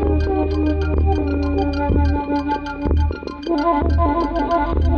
Thank you.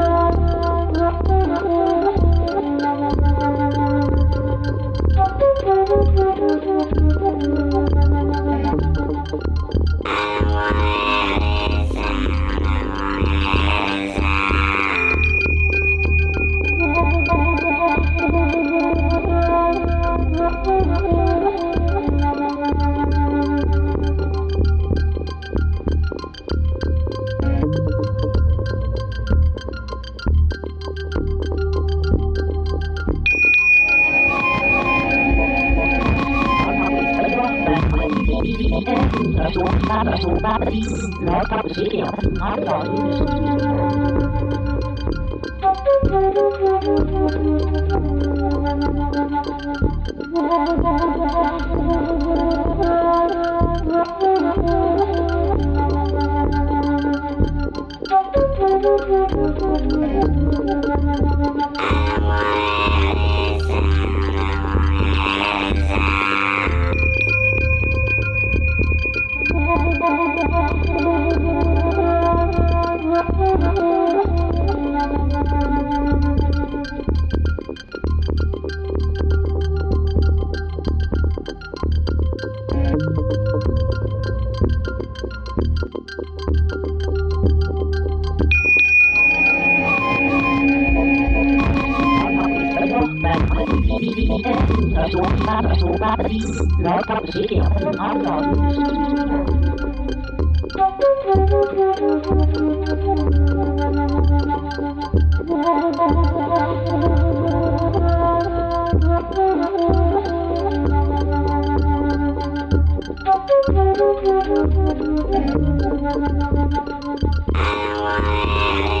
Thank you. Thank